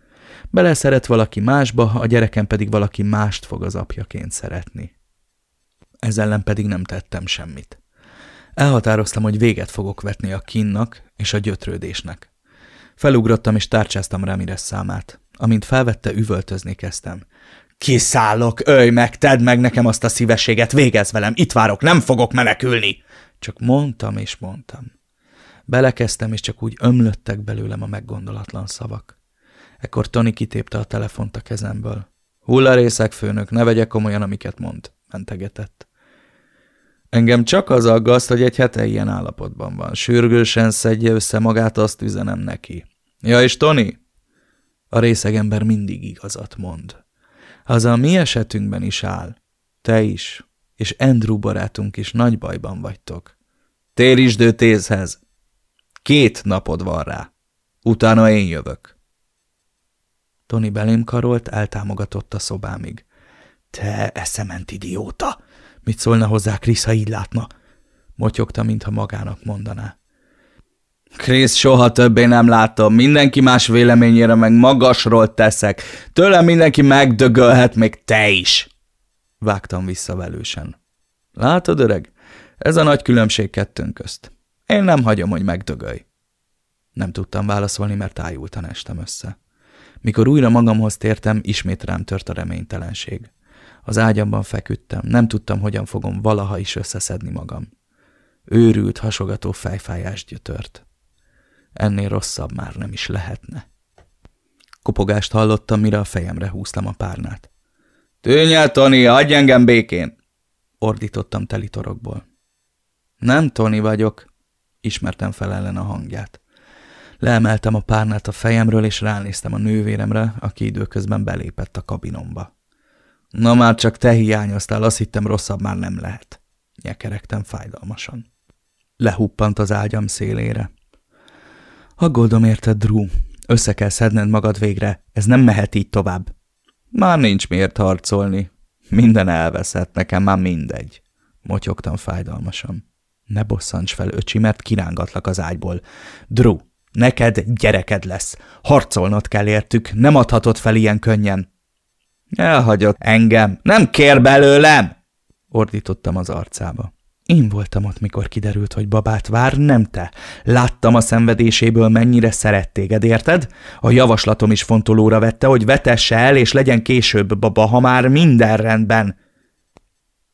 Beleszeret valaki másba, a gyerekem pedig valaki mást fog az apjaként szeretni. Ezzel ellen pedig nem tettem semmit. Elhatároztam, hogy véget fogok vetni a kinnak és a gyötrődésnek. Felugrottam és tárcsáztam Ramirez számát. Amint felvette, üvöltözni kezdtem. Kiszállok, ölj meg, tedd meg nekem azt a szívességet, végez velem, itt várok, nem fogok menekülni! Csak mondtam és mondtam. Belekezdtem, és csak úgy ömlöttek belőlem a meggondolatlan szavak. Ekkor Tony kitépte a telefont a kezemből. Hullarészek, főnök, ne vegye komolyan, amiket mond, mentegetett. Engem csak az aggaszt, hogy egy hete ilyen állapotban van. Sürgősen szedje össze magát, azt üzenem neki. Ja, és Tony? A részegember mindig igazat mond. Az a mi esetünkben is áll. Te is, és Andrew barátunk is nagy bajban vagytok. Térisdő tézhez. Két napod van rá. Utána én jövök. Tony belém karolt, eltámogatott a szobámig. Te eszement idióta! Mit szólna hozzá Krisz, ha így látna? Motyogta, mintha magának mondaná. Krisz, soha többé nem látom. Mindenki más véleményére meg magasról teszek. Tőlem mindenki megdögölhet, még te is. Vágtam vissza velősen. Látod, öreg? Ez a nagy különbség kettőnk közt. Én nem hagyom, hogy megdögölj. Nem tudtam válaszolni, mert ájultan estem össze. Mikor újra magamhoz tértem, ismét rám tört a reménytelenség. Az ágyamban feküdtem, nem tudtam, hogyan fogom valaha is összeszedni magam. Őrült, hasogató fejfájás gyötört. Ennél rosszabb már nem is lehetne. Kopogást hallottam, mire a fejemre húztam a párnát. – Tűnj el, Tony, adj engem békén! – ordítottam telitorokból. – Nem Tony vagyok – ismertem fel ellen a hangját. Leemeltem a párnát a fejemről, és ránéztem a nővéremre, aki időközben belépett a kabinomba. Na már csak te hiányoztál, azt hittem rosszabb már nem lehet. Nyekeregtem fájdalmasan. Lehuppant az ágyam szélére. Aggódom érted, Drew. Össze kell szedned magad végre. Ez nem mehet így tovább. Már nincs miért harcolni. Minden elveszett, nekem már mindegy. Motyogtam fájdalmasan. Ne bosszants fel, öcsi, mert kirángatlak az ágyból. Drew, neked gyereked lesz. Harcolnod kell értük, nem adhatod fel ilyen könnyen. Elhagyott engem. Nem kér belőlem! Ordítottam az arcába. Én voltam ott, mikor kiderült, hogy babát vár, nem te. Láttam a szenvedéséből, mennyire szeret téged, érted? A javaslatom is fontolóra vette, hogy vetesse el, és legyen később baba, ha már minden rendben.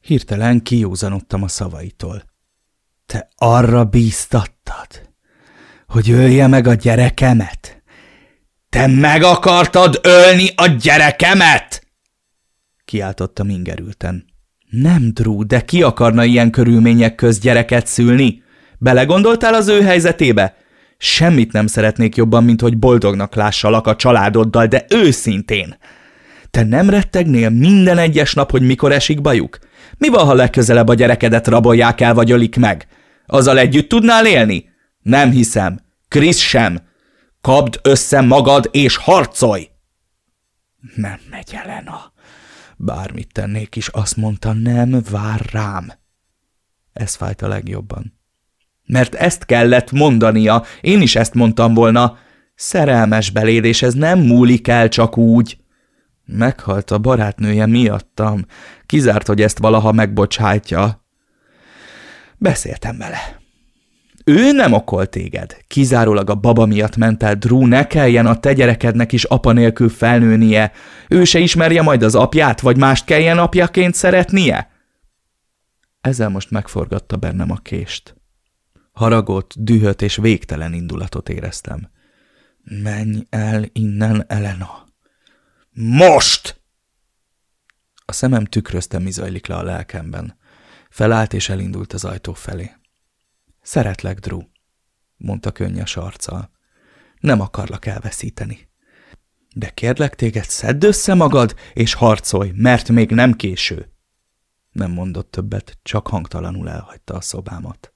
Hirtelen kiúzanodtam a szavaitól. Te arra bíztattad, hogy ölje meg a gyerekemet? Te meg akartad ölni a gyerekemet? Kiáltotta mingerülten. Nem, Drew, de ki akarna ilyen körülmények köz gyereket szülni? Belegondoltál az ő helyzetébe? Semmit nem szeretnék jobban, mint hogy boldognak lássalak a családoddal, de őszintén. Te nem rettegnél minden egyes nap, hogy mikor esik bajuk? Mi van, ha legközelebb a gyerekedet rabolják el vagy ölik meg? Azzal együtt tudnál élni? Nem hiszem. Krisz sem. Kapd össze magad és harcolj! Nem megy, Elena. Bármit tennék is, azt mondta, nem vár rám. Ez fájt a legjobban. Mert ezt kellett mondania, én is ezt mondtam volna. Szerelmes beléd, és ez nem múlik el csak úgy. Meghalt a barátnője miattam. Kizárt, hogy ezt valaha megbocsájtja. Beszéltem vele. Ő nem okol téged. Kizárólag a baba miatt ment el Drew, ne kelljen a te gyerekednek is apa nélkül felnőnie. Ő se ismerje majd az apját, vagy mást kelljen apjaként szeretnie? Ezzel most megforgatta bennem a kést. Haragot, dühöt és végtelen indulatot éreztem. Menj el innen, Elena! Most! A szemem tükrözte, mi zajlik le a lelkemben. Felállt és elindult az ajtó felé. Szeretlek, Drew, mondta könnyes arccal. Nem akarlak elveszíteni. De kérlek téged, szedd össze magad, és harcolj, mert még nem késő. Nem mondott többet, csak hangtalanul elhagyta a szobámat.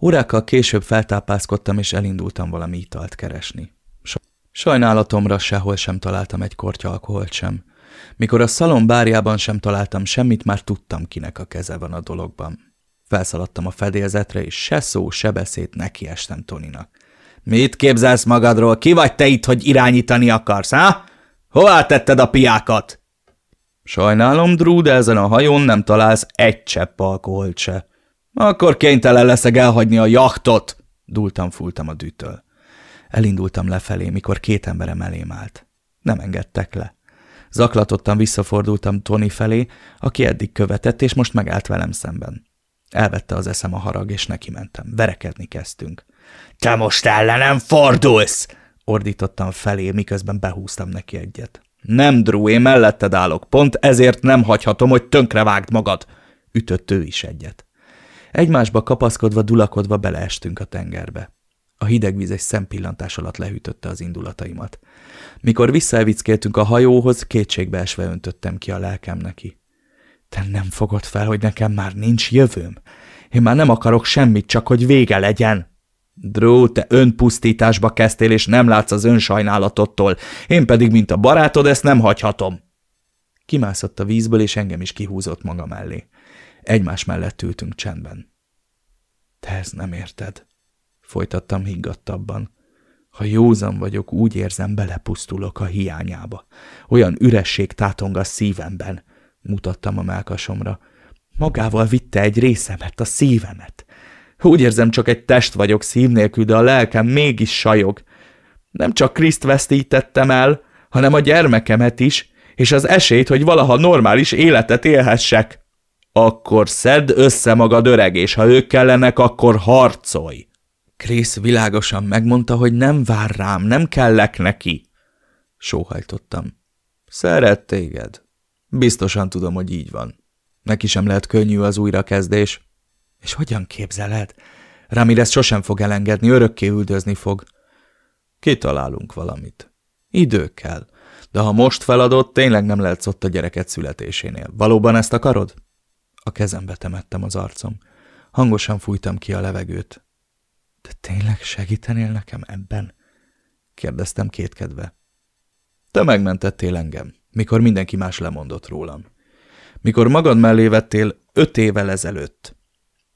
Órákkal később feltápászkodtam, és elindultam valami italt keresni. Sajnálatomra sehol sem találtam egy kortya alkoholt sem. Mikor a szalon bárjában sem találtam semmit, már tudtam, kinek a keze van a dologban. Felszaladtam a fedélzetre, és se szó, se beszéd nekiestem Toninak. Mit képzelsz magadról? Ki vagy te itt, hogy irányítani akarsz, ha? Hová tetted a piákat? Sajnálom, Drew, de ezen a hajón nem találsz egy csepp alkoholt se. Akkor kénytelen leszek elhagyni a jachtot, dultam fultam a dűtől. Elindultam lefelé, mikor két emberem elém állt. Nem engedtek le. Zaklatottan visszafordultam Tony felé, aki eddig követett, és most megállt velem szemben. Elvette az eszem a harag, és neki mentem. Verekedni kezdtünk. – Te most ellenem fordulsz! – ordítottam felé, miközben behúztam neki egyet. – Nem, Drew, én melletted állok. Pont ezért nem hagyhatom, hogy tönkre vágd magad! – ütött ő is egyet. Egymásba kapaszkodva, dulakodva beleestünk a tengerbe. A hideg víz egy szempillantás alatt lehűtötte az indulataimat. Mikor visszaevickéltünk a hajóhoz, kétségbe esve öntöttem ki a lelkem neki. Te nem fogod fel, hogy nekem már nincs jövőm? Én már nem akarok semmit, csak hogy vége legyen. Drew, te önpusztításba kezdtél, és nem látsz az önsajnálatottól. Én pedig, mint a barátod, ezt nem hagyhatom. Kimászott a vízből, és engem is kihúzott maga mellé. Egymás mellett ültünk csendben. Te ezt nem érted, folytattam higgadtabban. Ha józan vagyok, úgy érzem, belepusztulok a hiányába. Olyan üresség tátong a szívemben, mutattam a melkasomra. Magával vitte egy részemet, a szívemet. Úgy érzem, csak egy test vagyok szív nélkül, de a lelkem mégis sajog. Nem csak Kriszt vesztítettem el, hanem a gyermekemet is, és az esélyt, hogy valaha normális életet élhessek. Akkor szedd össze magad öreg, és ha ők kellenek, akkor harcolj. Krisz világosan megmondta, hogy nem vár rám, nem kellek neki. Sóhajtottam. Szeret téged. Biztosan tudom, hogy így van. Neki sem lehet könnyű az újrakezdés. És hogyan képzeled? Ramirez sosem fog elengedni, örökké üldözni fog. Kitalálunk valamit. Idő kell. De ha most feladott, tényleg nem lehetsz ott a gyereket születésénél. Valóban ezt akarod? A kezembe temettem az arcom. Hangosan fújtam ki a levegőt. De tényleg segítenél nekem ebben? kérdeztem kétkedve. Te megmentettél engem, mikor mindenki más lemondott rólam. Mikor magad mellé vettél öt évvel ezelőtt.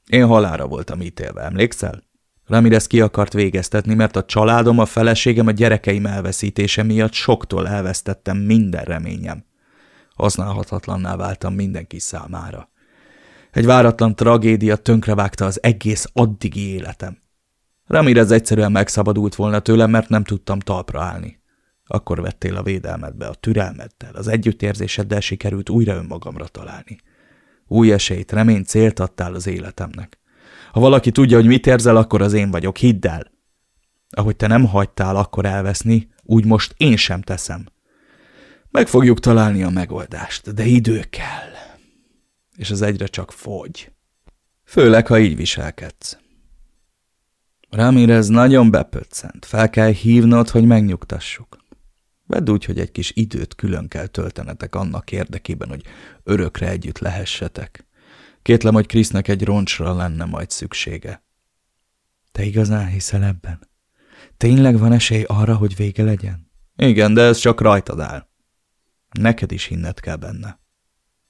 Én halára voltam ítélve, emlékszel? Ramirez ki akart végeztetni, mert a családom, a feleségem, a gyerekeim elveszítése miatt soktól elvesztettem minden reményem. Használhatatlanná váltam mindenki számára. Egy váratlan tragédia tönkrevágta az egész addigi életem. Ramirez egyszerűen megszabadult volna tőlem, mert nem tudtam talpra állni. Akkor vettél a védelmedbe, a türelmeddel, az együttérzéseddel sikerült újra önmagamra találni. Új esélyt, reményt célt adtál az életemnek. Ha valaki tudja, hogy mit érzel, akkor az én vagyok, hidd el. Ahogy te nem hagytál akkor elveszni, úgy most én sem teszem. Meg fogjuk találni a megoldást, de idő kell. És az egyre csak fogy. Főleg, ha így viselkedsz. Ramirez nagyon bepöccent. Fel kell hívnod, hogy megnyugtassuk. Vedd úgy, hogy egy kis időt külön kell töltenetek annak érdekében, hogy örökre együtt lehessetek. Kétlem, hogy Krisznek egy roncsra lenne majd szüksége. Te igazán hiszel ebben? Tényleg van esély arra, hogy vége legyen? Igen, de ez csak rajtad áll. Neked is hinned kell benne.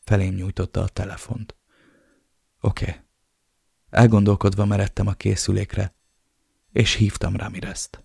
Felém nyújtotta a telefont. Oké. Okay. Elgondolkodva meredtem a készülékre, és hívtam Ramirezt.